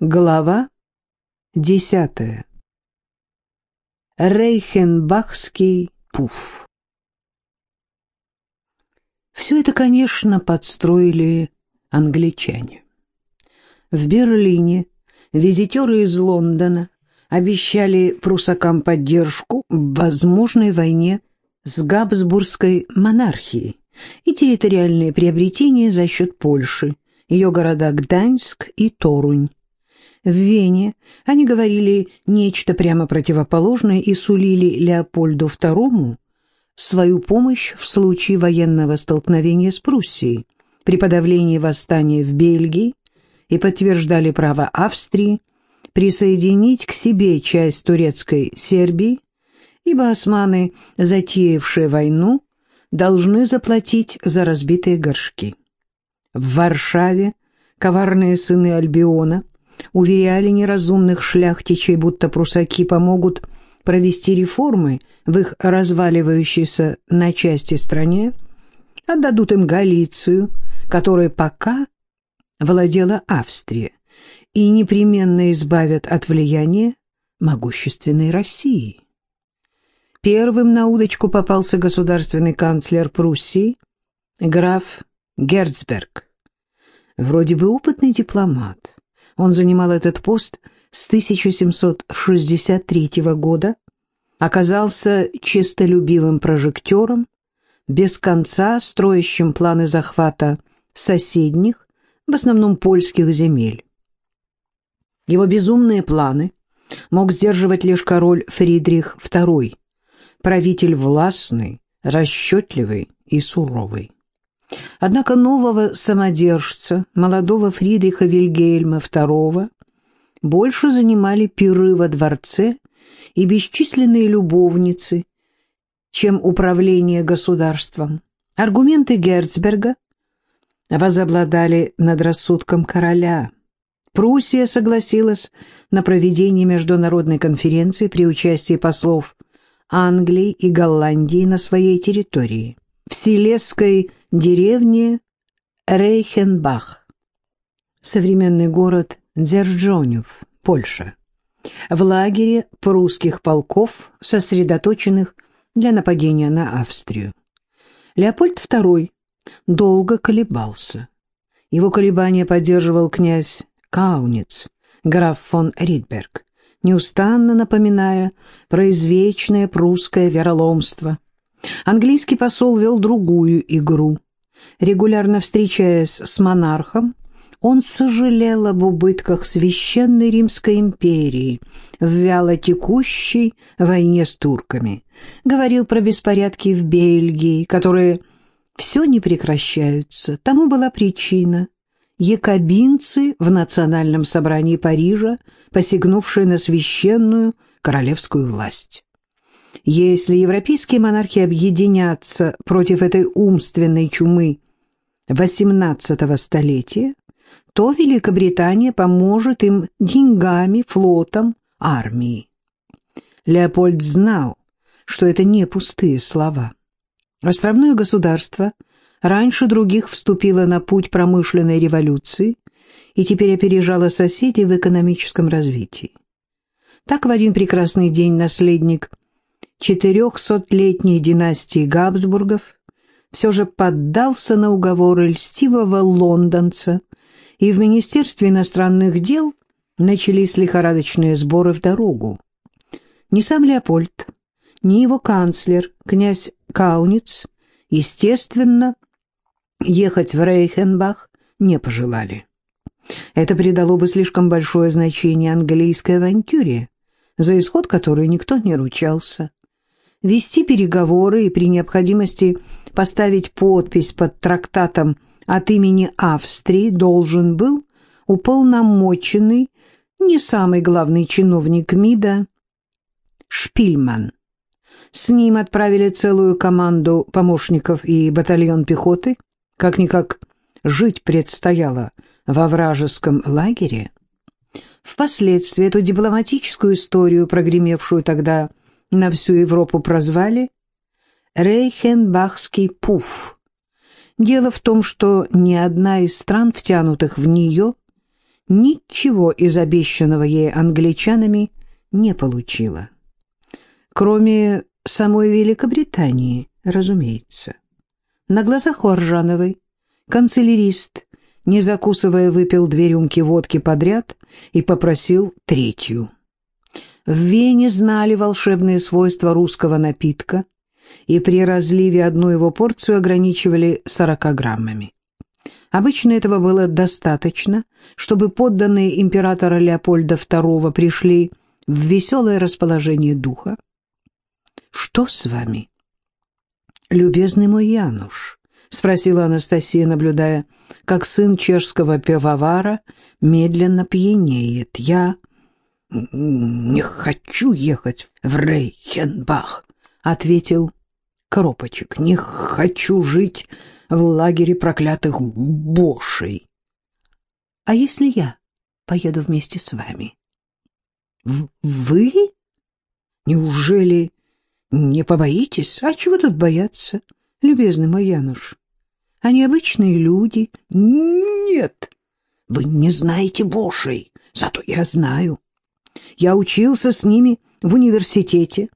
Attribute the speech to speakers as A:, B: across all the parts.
A: Глава десятая. Рейхенбахский пуф. Все это, конечно, подстроили англичане. В Берлине визитеры из Лондона обещали прусакам поддержку в возможной войне с Габсбургской монархией и территориальные приобретения за счет Польши, ее города Гданьск и Торунь. В Вене они говорили нечто прямо противоположное и сулили Леопольду II свою помощь в случае военного столкновения с Пруссией при подавлении восстания в Бельгии и подтверждали право Австрии присоединить к себе часть турецкой Сербии, ибо османы, затеявшие войну, должны заплатить за разбитые горшки. В Варшаве коварные сыны Альбиона уверяли неразумных шляхтичей, будто прусаки помогут провести реформы в их разваливающейся на части стране, отдадут им Галицию, которой пока владела Австрия, и непременно избавят от влияния могущественной России. Первым на удочку попался государственный канцлер Пруссии, граф Герцберг. Вроде бы опытный дипломат. Он занимал этот пост с 1763 года, оказался честолюбивым прожектором, без конца строящим планы захвата соседних, в основном польских земель. Его безумные планы мог сдерживать лишь король Фридрих II, правитель властный, расчетливый и суровый. Однако нового самодержца, молодого Фридриха Вильгельма II, больше занимали пиры во дворце и бесчисленные любовницы, чем управление государством. Аргументы Герцберга возобладали над рассудком короля. Пруссия согласилась на проведение международной конференции при участии послов Англии и Голландии на своей территории в Силесской деревне Рейхенбах, современный город Дзержонев, Польша, в лагере прусских полков, сосредоточенных для нападения на Австрию. Леопольд II долго колебался. Его колебания поддерживал князь Кауниц, граф фон Ридберг, неустанно напоминая про извечное прусское вероломство – Английский посол вел другую игру. Регулярно встречаясь с монархом, он сожалел об убытках Священной Римской империи в вялотекущей войне с турками, говорил про беспорядки в Бельгии, которые все не прекращаются. Тому была причина – якобинцы в национальном собрании Парижа, посягнувшие на священную королевскую власть. Если европейские монархии объединятся против этой умственной чумы XVIII столетия, то Великобритания поможет им деньгами, флотом, армией. Леопольд знал, что это не пустые слова. Островное государство раньше других вступило на путь промышленной революции и теперь опережало соседей в экономическом развитии. Так в один прекрасный день наследник четырехсотлетней династии Габсбургов все же поддался на уговоры льстивого лондонца, и в Министерстве иностранных дел начались лихорадочные сборы в дорогу. Ни сам Леопольд, ни его канцлер, князь Кауниц, естественно, ехать в Рейхенбах не пожелали. Это придало бы слишком большое значение английской авантюре, за исход которой никто не ручался вести переговоры и при необходимости поставить подпись под трактатом от имени Австрии должен был уполномоченный, не самый главный чиновник МИДа, Шпильман. С ним отправили целую команду помощников и батальон пехоты. Как-никак жить предстояло во вражеском лагере. Впоследствии эту дипломатическую историю, прогремевшую тогда на всю Европу прозвали Рейхенбахский пуф. Дело в том, что ни одна из стран, втянутых в нее, ничего из обещанного ей англичанами не получила. Кроме самой Великобритании, разумеется. На глазах у Аржановой канцелярист, не закусывая, выпил две рюмки водки подряд и попросил третью. В Вене знали волшебные свойства русского напитка и при разливе одну его порцию ограничивали 40 граммами. Обычно этого было достаточно, чтобы подданные императора Леопольда II пришли в веселое расположение духа. «Что с вами?» «Любезный мой Януш», — спросила Анастасия, наблюдая, как сын чешского пивовара медленно пьянеет. «Я не хочу ехать в Рейхенбах», — ответил Коропочек. «Не хочу жить в лагере проклятых бошей. А если я поеду вместе с вами? Вы? Неужели не побоитесь? А чего тут бояться, любезный мой? Они обычные люди. Нет, вы не знаете бошей, зато я знаю. Я учился с ними в университете.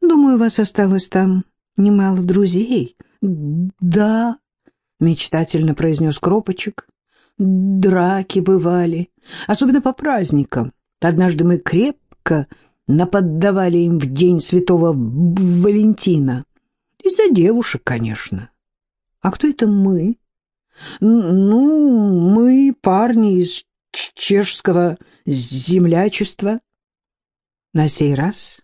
A: Думаю, у вас осталось там немало друзей, «Да», — мечтательно произнес Кропочек, — «драки бывали, особенно по праздникам. Однажды мы крепко наподдавали им в день святого Валентина. Из-за девушек, конечно. А кто это мы? Ну, мы парни из чешского землячества. На сей раз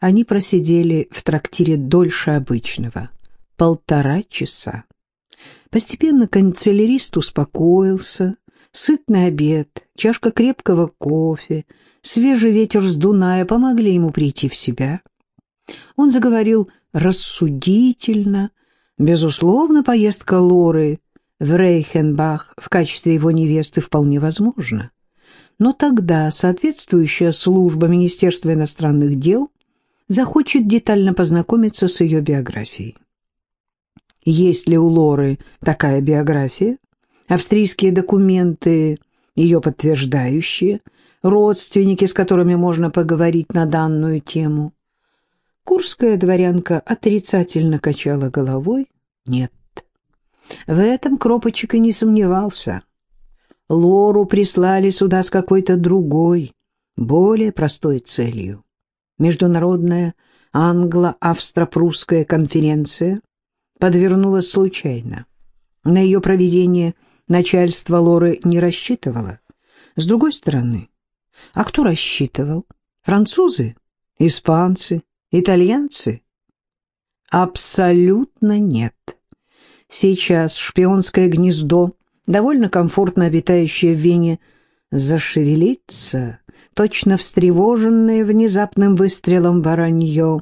A: они просидели в трактире дольше обычного — полтора часа. Постепенно канцелярист успокоился, сытный обед, чашка крепкого кофе, свежий ветер с Дуная помогли ему прийти в себя. Он заговорил рассудительно, безусловно, поездка Лоры в Рейхенбах в качестве его невесты вполне возможна. Но тогда соответствующая служба Министерства иностранных дел захочет детально познакомиться с ее биографией. Есть ли у Лоры такая биография? Австрийские документы, ее подтверждающие, родственники, с которыми можно поговорить на данную тему. Курская дворянка отрицательно качала головой. Нет. В этом Кропочек и не сомневался. Лору прислали сюда с какой-то другой, более простой целью. Международная англо-австро-прусская конференция подвернулась случайно. На ее проведение начальство Лоры не рассчитывало. С другой стороны, а кто рассчитывал? Французы? Испанцы? Итальянцы? Абсолютно нет. Сейчас шпионское гнездо, довольно комфортно обитающее в Вене, зашевелится, точно встревоженное внезапным выстрелом воронье,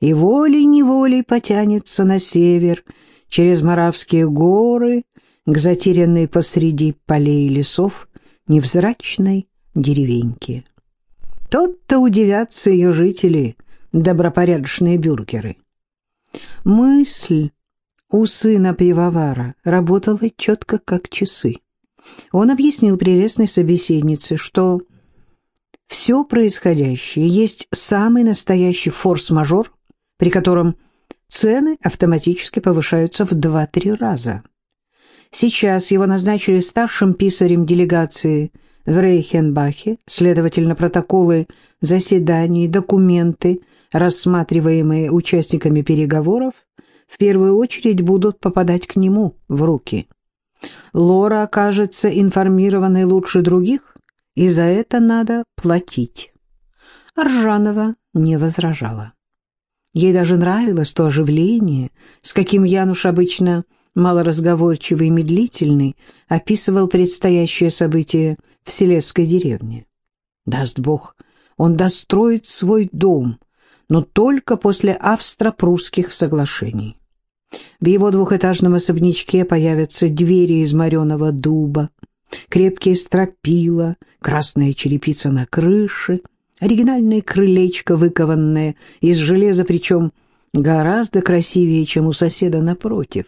A: и волей-неволей потянется на север, через Моравские горы, к затерянной посреди полей и лесов невзрачной деревеньке. Тот-то удивятся ее жители, добропорядочные бюргеры. Мысль у сына пивовара работала четко, как часы. Он объяснил прелестной собеседнице, что все происходящее есть самый настоящий форс-мажор при котором цены автоматически повышаются в 2-3 раза. Сейчас его назначили старшим писарем делегации в Рейхенбахе, следовательно, протоколы заседаний, документы, рассматриваемые участниками переговоров, в первую очередь будут попадать к нему в руки. Лора окажется информированной лучше других, и за это надо платить. Аржанова не возражала. Ей даже нравилось то оживление, с каким Януш обычно малоразговорчивый и медлительный описывал предстоящее событие в селецкой деревне. Даст Бог, он достроит свой дом, но только после австро-прусских соглашений. В его двухэтажном особнячке появятся двери из мореного дуба, крепкие стропила, красная черепица на крыше — Оригинальное крылечко, выкованное из железа, причем гораздо красивее, чем у соседа напротив.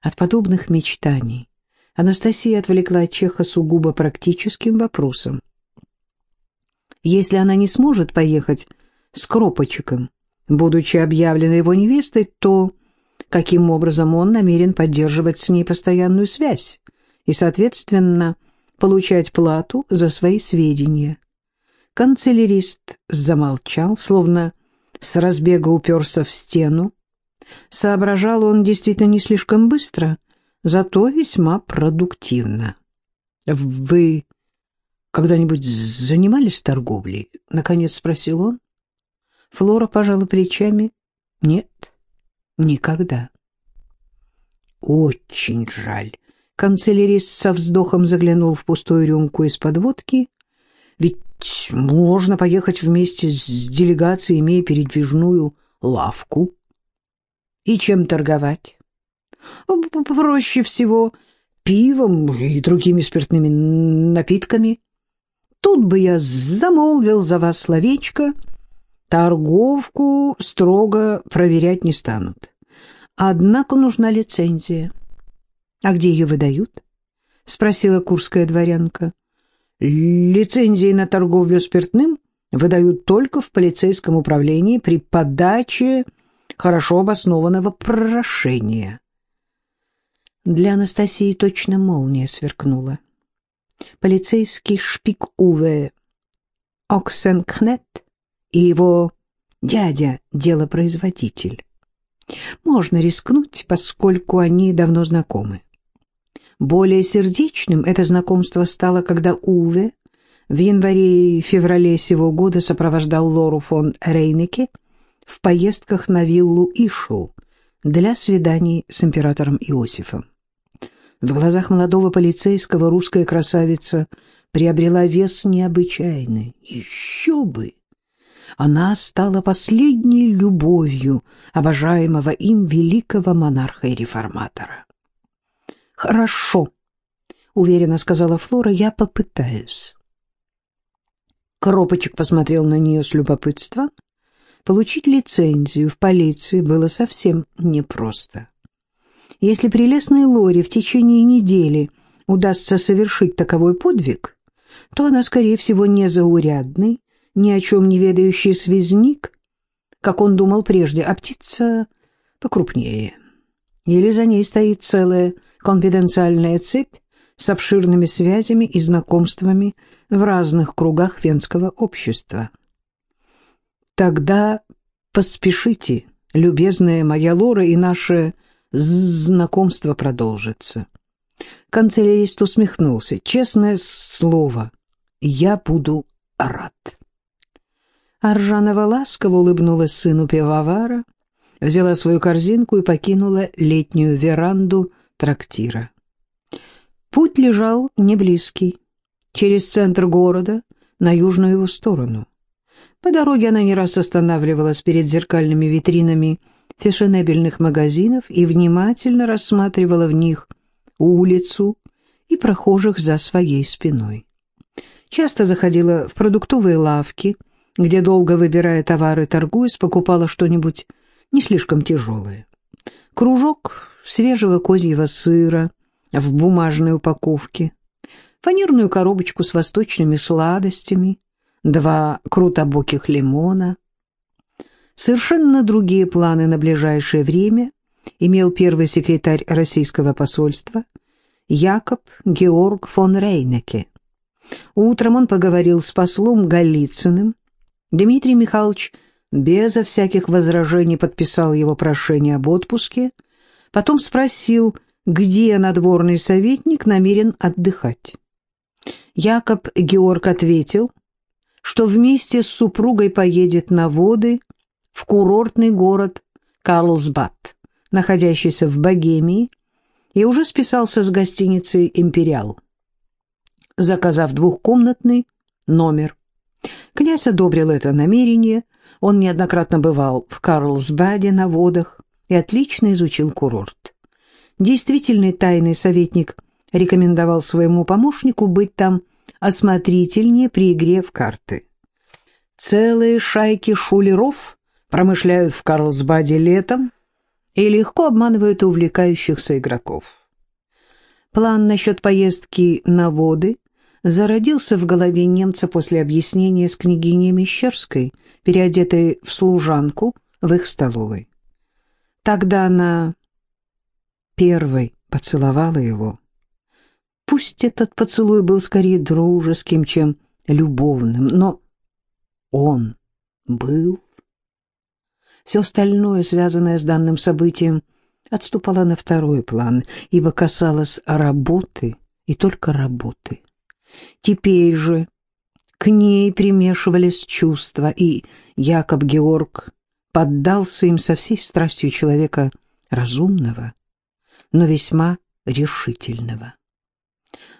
A: От подобных мечтаний Анастасия отвлекла Чеха сугубо практическим вопросом. Если она не сможет поехать с Кропочеком, будучи объявленной его невестой, то каким образом он намерен поддерживать с ней постоянную связь и, соответственно, получать плату за свои сведения? Канцелярист замолчал, словно с разбега уперся в стену. Соображал он действительно не слишком быстро, зато весьма продуктивно. «Вы когда-нибудь занимались торговлей?» — наконец спросил он. Флора пожала плечами. «Нет, никогда». «Очень жаль». Канцелярист со вздохом заглянул в пустую рюмку из-под водки. «Ведь можно поехать вместе с делегацией, имея передвижную лавку. И чем торговать? Проще всего пивом и другими спиртными напитками. Тут бы я замолвил за вас словечко. Торговку строго проверять не станут. Однако нужна лицензия. А где ее выдают? — спросила курская дворянка. Лицензии на торговлю спиртным выдают только в полицейском управлении при подаче хорошо обоснованного прошения. Для Анастасии точно молния сверкнула. Полицейский шпик Уве Оксенкнет и его дядя — делопроизводитель. Можно рискнуть, поскольку они давно знакомы. Более сердечным это знакомство стало, когда Уве в январе и феврале сего года сопровождал Лору фон Рейнеке в поездках на виллу Ишу для свиданий с императором Иосифом. В глазах молодого полицейского русская красавица приобрела вес необычайный. Еще бы! Она стала последней любовью обожаемого им великого монарха и реформатора. «Хорошо», — уверенно сказала Флора, — «я попытаюсь». Кропочек посмотрел на нее с любопытством. Получить лицензию в полиции было совсем непросто. Если прелестной Лоре в течение недели удастся совершить таковой подвиг, то она, скорее всего, не заурядный, ни о чем не ведающий связник, как он думал прежде, а птица покрупнее. Или за ней стоит целая конфиденциальная цепь с обширными связями и знакомствами в разных кругах венского общества. Тогда поспешите, любезная моя Лора, и наше знакомство продолжится. Канцелярист усмехнулся. Честное слово, я буду рад. Аржанова ласково улыбнулась сыну пивовара, взяла свою корзинку и покинула летнюю веранду трактира. Путь лежал не близкий, через центр города, на южную его сторону. По дороге она не раз останавливалась перед зеркальными витринами фешенебельных магазинов и внимательно рассматривала в них улицу и прохожих за своей спиной. Часто заходила в продуктовые лавки, где, долго выбирая товары, торгуясь, покупала что-нибудь не слишком тяжелое. Кружок свежего козьего сыра в бумажной упаковке, фанерную коробочку с восточными сладостями, два крутобоких лимона. Совершенно другие планы на ближайшее время имел первый секретарь российского посольства Якоб Георг фон Рейнеке. Утром он поговорил с послом Голицыным. Дмитрий Михайлович безо всяких возражений подписал его прошение об отпуске, потом спросил, где надворный советник намерен отдыхать. Якоб Георг ответил, что вместе с супругой поедет на воды в курортный город Карлсбад, находящийся в Богемии, и уже списался с гостиницей «Империал», заказав двухкомнатный номер. Князь одобрил это намерение, он неоднократно бывал в Карлсбаде на водах и отлично изучил курорт. Действительный тайный советник рекомендовал своему помощнику быть там осмотрительнее при игре в карты. Целые шайки шулеров промышляют в Карлсбаде летом и легко обманывают увлекающихся игроков. План насчет поездки на воды зародился в голове немца после объяснения с княгиней Мещерской, переодетой в служанку в их столовой. Тогда она первой поцеловала его. Пусть этот поцелуй был скорее дружеским, чем любовным, но он был. Все остальное, связанное с данным событием, отступало на второй план, ибо касалось работы и только работы. Теперь же к ней примешивались чувства, и Якоб Георг поддался им со всей страстью человека разумного, но весьма решительного.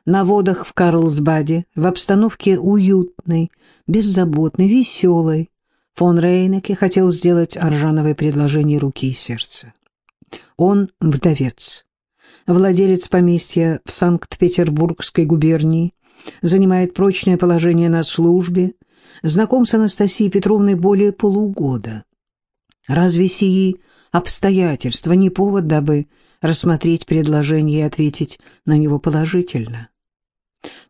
A: На водах в Карлсбаде, в обстановке уютной, беззаботной, веселой, фон Рейнеке хотел сделать Аржановой предложение руки и сердца. Он вдовец, владелец поместья в Санкт-Петербургской губернии, занимает прочное положение на службе, знаком с Анастасией Петровной более полугода. Разве сии обстоятельства не повод, дабы рассмотреть предложение и ответить на него положительно?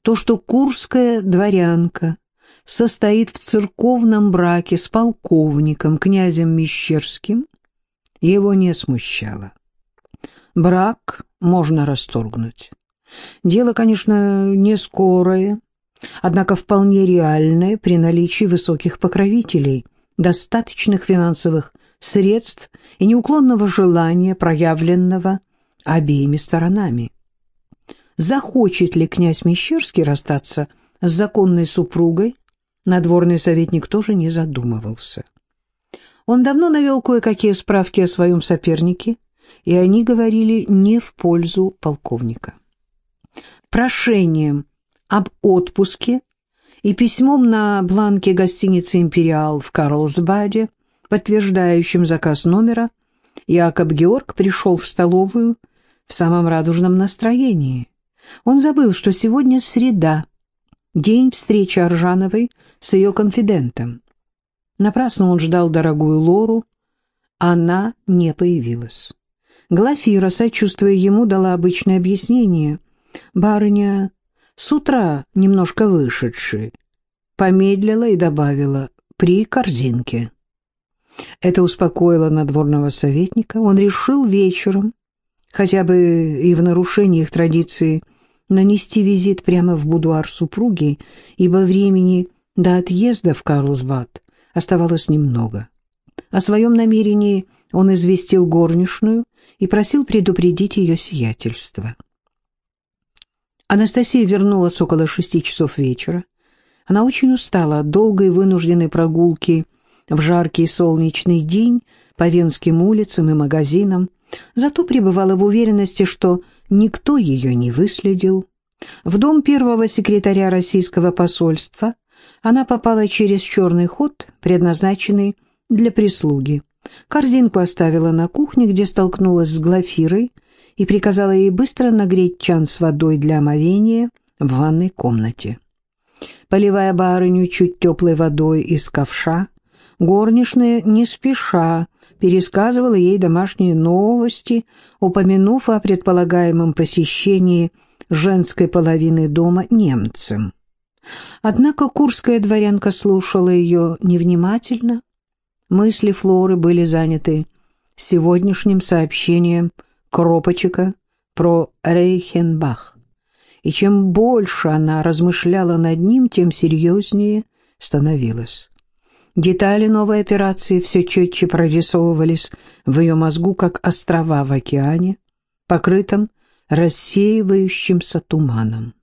A: То, что курская дворянка состоит в церковном браке с полковником, князем Мещерским, его не смущало. Брак можно расторгнуть. Дело, конечно, не скорое, однако вполне реальное при наличии высоких покровителей, достаточных финансовых средств и неуклонного желания, проявленного обеими сторонами. Захочет ли князь Мещерский расстаться с законной супругой, надворный советник тоже не задумывался. Он давно навел кое-какие справки о своем сопернике, и они говорили не в пользу полковника прошением об отпуске и письмом на бланке гостиницы «Империал» в Карлсбаде, подтверждающим заказ номера, Якоб Георг пришел в столовую в самом радужном настроении. Он забыл, что сегодня среда, день встречи Аржановой с ее конфидентом. Напрасно он ждал дорогую Лору, она не появилась. Глафира, сочувствуя ему, дала обычное объяснение. Барыня с утра немножко вышедший, помедлила и добавила «при корзинке». Это успокоило надворного советника. Он решил вечером, хотя бы и в нарушении их традиции, нанести визит прямо в будуар супруги, ибо времени до отъезда в Карлсбад оставалось немного. О своем намерении он известил горничную и просил предупредить ее сиятельство. Анастасия вернулась около шести часов вечера. Она очень устала от долгой вынужденной прогулки в жаркий солнечный день по Венским улицам и магазинам, зато пребывала в уверенности, что никто ее не выследил. В дом первого секретаря российского посольства она попала через черный ход, предназначенный для прислуги. Корзинку оставила на кухне, где столкнулась с Глафирой, и приказала ей быстро нагреть чан с водой для омовения в ванной комнате. Поливая барыню чуть теплой водой из ковша, горничная не спеша пересказывала ей домашние новости, упомянув о предполагаемом посещении женской половины дома немцем. Однако курская дворянка слушала ее невнимательно. Мысли Флоры были заняты сегодняшним сообщением Кропочека про Рейхенбах. И чем больше она размышляла над ним, тем серьезнее становилась. Детали новой операции все четче прорисовывались в ее мозгу, как острова в океане, покрытом рассеивающимся туманом.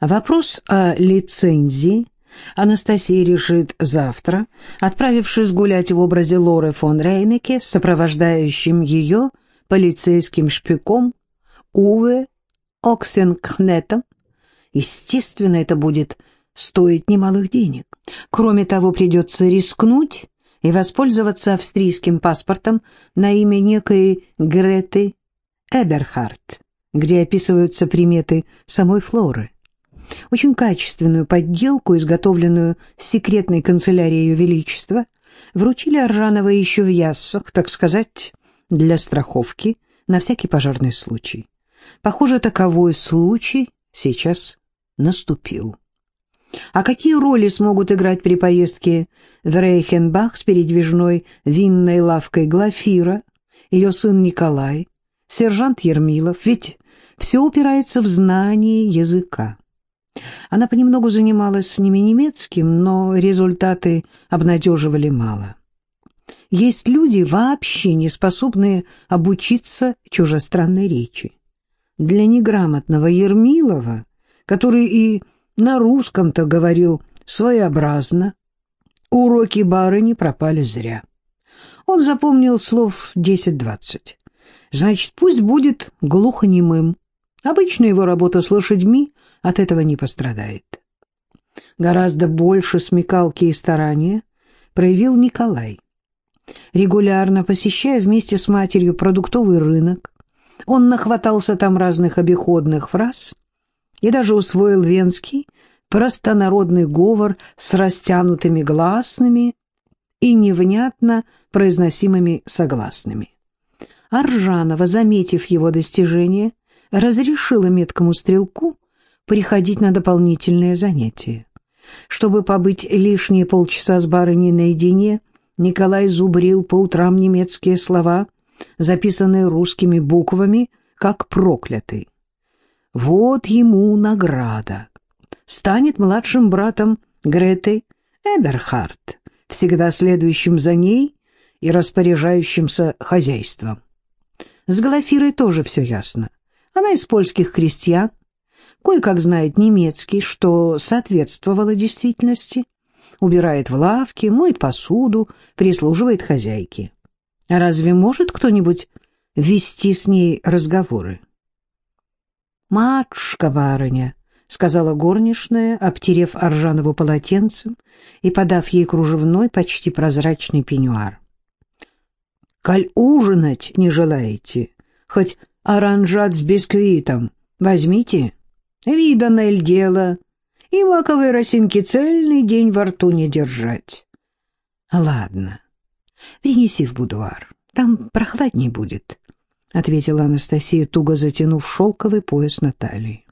A: Вопрос о лицензии Анастасия решит завтра, отправившись гулять в образе Лоры фон Рейнеке сопровождающим ее полицейским шпиком Уве Оксенкнетом. Естественно, это будет стоить немалых денег. Кроме того, придется рискнуть и воспользоваться австрийским паспортом на имя некой Греты Эберхарт, где описываются приметы самой Флоры. Очень качественную подделку, изготовленную секретной канцелярией Ее Величества, вручили Аржановой еще в Яссах, так сказать, для страховки на всякий пожарный случай. Похоже, таковой случай сейчас наступил. А какие роли смогут играть при поездке в Рейхенбах с передвижной винной лавкой Глафира, ее сын Николай, сержант Ермилов? Ведь все упирается в знание языка. Она понемногу занималась с ними немецким, но результаты обнадеживали мало. Есть люди, вообще не способные обучиться чужестранной речи. Для неграмотного Ермилова, который и на русском-то говорил своеобразно, уроки барыни пропали зря. Он запомнил слов десять-двадцать. Значит, пусть будет глухонемым. Обычно его работа с лошадьми от этого не пострадает. Гораздо больше смекалки и старания проявил Николай. Регулярно посещая вместе с матерью продуктовый рынок, он нахватался там разных обиходных фраз и даже усвоил венский простонародный говор с растянутыми гласными и невнятно произносимыми согласными. Аржанова, заметив его достижение, разрешила меткому стрелку приходить на дополнительные занятия. Чтобы побыть лишние полчаса с барыней наедине, Николай зубрил по утрам немецкие слова, записанные русскими буквами, как проклятый. Вот ему награда. Станет младшим братом Греты Эберхард, всегда следующим за ней и распоряжающимся хозяйством. С Глафирой тоже все ясно. Она из польских крестьян, кое-как знает немецкий, что соответствовало действительности, убирает в лавке, моет посуду, прислуживает хозяйке. Разве может кто-нибудь вести с ней разговоры? «Матушка, барыня», — сказала горничная, обтерев Аржанову полотенцем и подав ей кружевной, почти прозрачный пеньюар. «Коль ужинать не желаете, хоть оранжат с бисквитом возьмите, виданное дело, и маковой росинки цельный день во рту не держать». «Ладно, принеси в будуар, там прохладней будет», — ответила Анастасия, туго затянув шелковый пояс на талии.